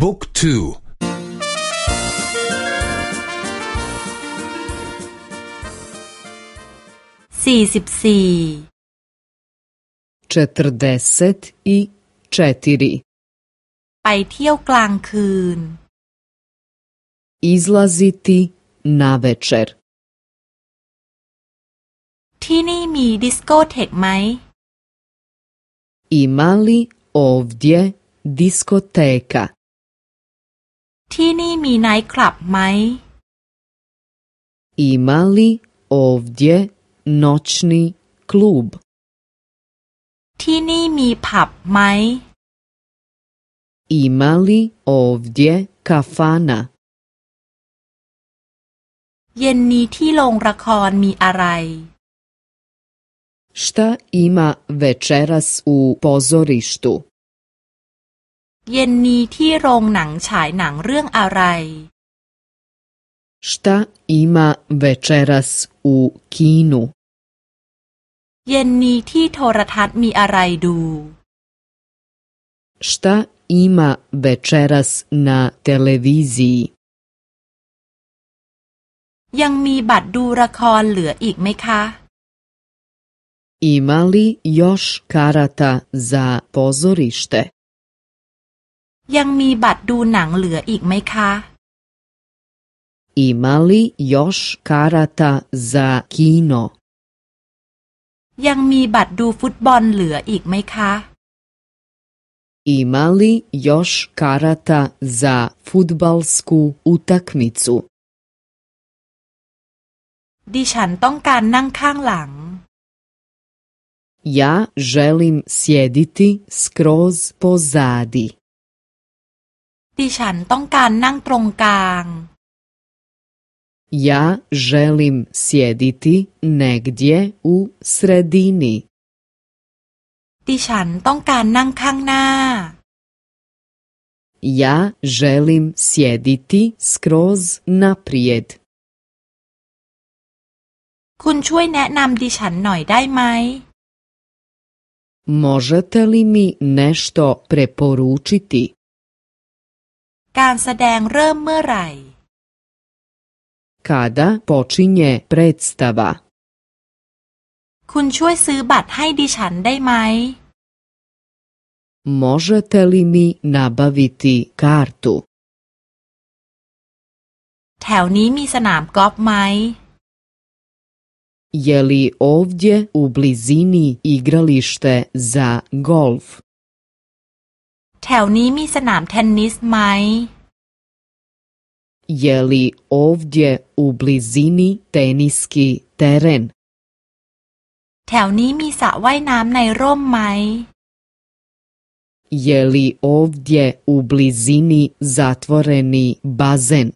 บุ๊กทูสี่สิบสี่เจไปเที่ยวกลางคืน izlaziti na večer ที่นี่มีดิสโกเทกไหม ima li ovdje diskoteka ที่นี่มีไนท์คลับไหม Има ли овдје ночни клуб? ที่นี่มีผับไหม Има ли овдје кафана? เย็นนี้ที่โรงละครมีอะไร Šta ima večeras u pozorištu? เย็นนี้ที่โรงหนังฉายหนังเรื่องอะไร Šta ima večeras u kinu? เย็นนี้ที่โทรทัศน์มีอะไรดู Šta ima večeras na televiziji? ยังมีบัตรดูละครเหลืออีกไหมคะ Ima li još karata za pozorište? ยังมีบัตรดูหนังเหลืออีกไหมคะ Ima li još karata za kino? ยังมีบัตรดูฟุตบอลเหลืออีกไหมคะ Ima li još karata za futbalsku utakmicu? ดิฉันต้องการนั่งข้างหลัง Ja želim sjediti skroz pozadi. ดิฉันต้องการนั่งตรงกลาง Ja želim sjediti negdje u sredini. ดิฉันต้องการนั่งข้างหน้า Ja želim sjediti skroz naprijed. คุณช่วยแนะนำดิฉันหน่อยได้ไหม Možete li mi nešto preporučiti? การแสดงเริ่มเมื่อไหร่ Kada počinje predstava คุณช่วยซื้อบัตรให้ดิฉันได้ไหม Možete li mi nabaviti kartu แถวนี้มีสนามกอล์ฟไหม Je li ovdje u blizini igralište za golf? แถวนี้มีสนามเทนนิสไหม Je li ovdje u blizini teniski teren? แถวนี้มีสระว่ายน้ำในร่มไหม Je li ovdje u blizini zatvoreni bazen?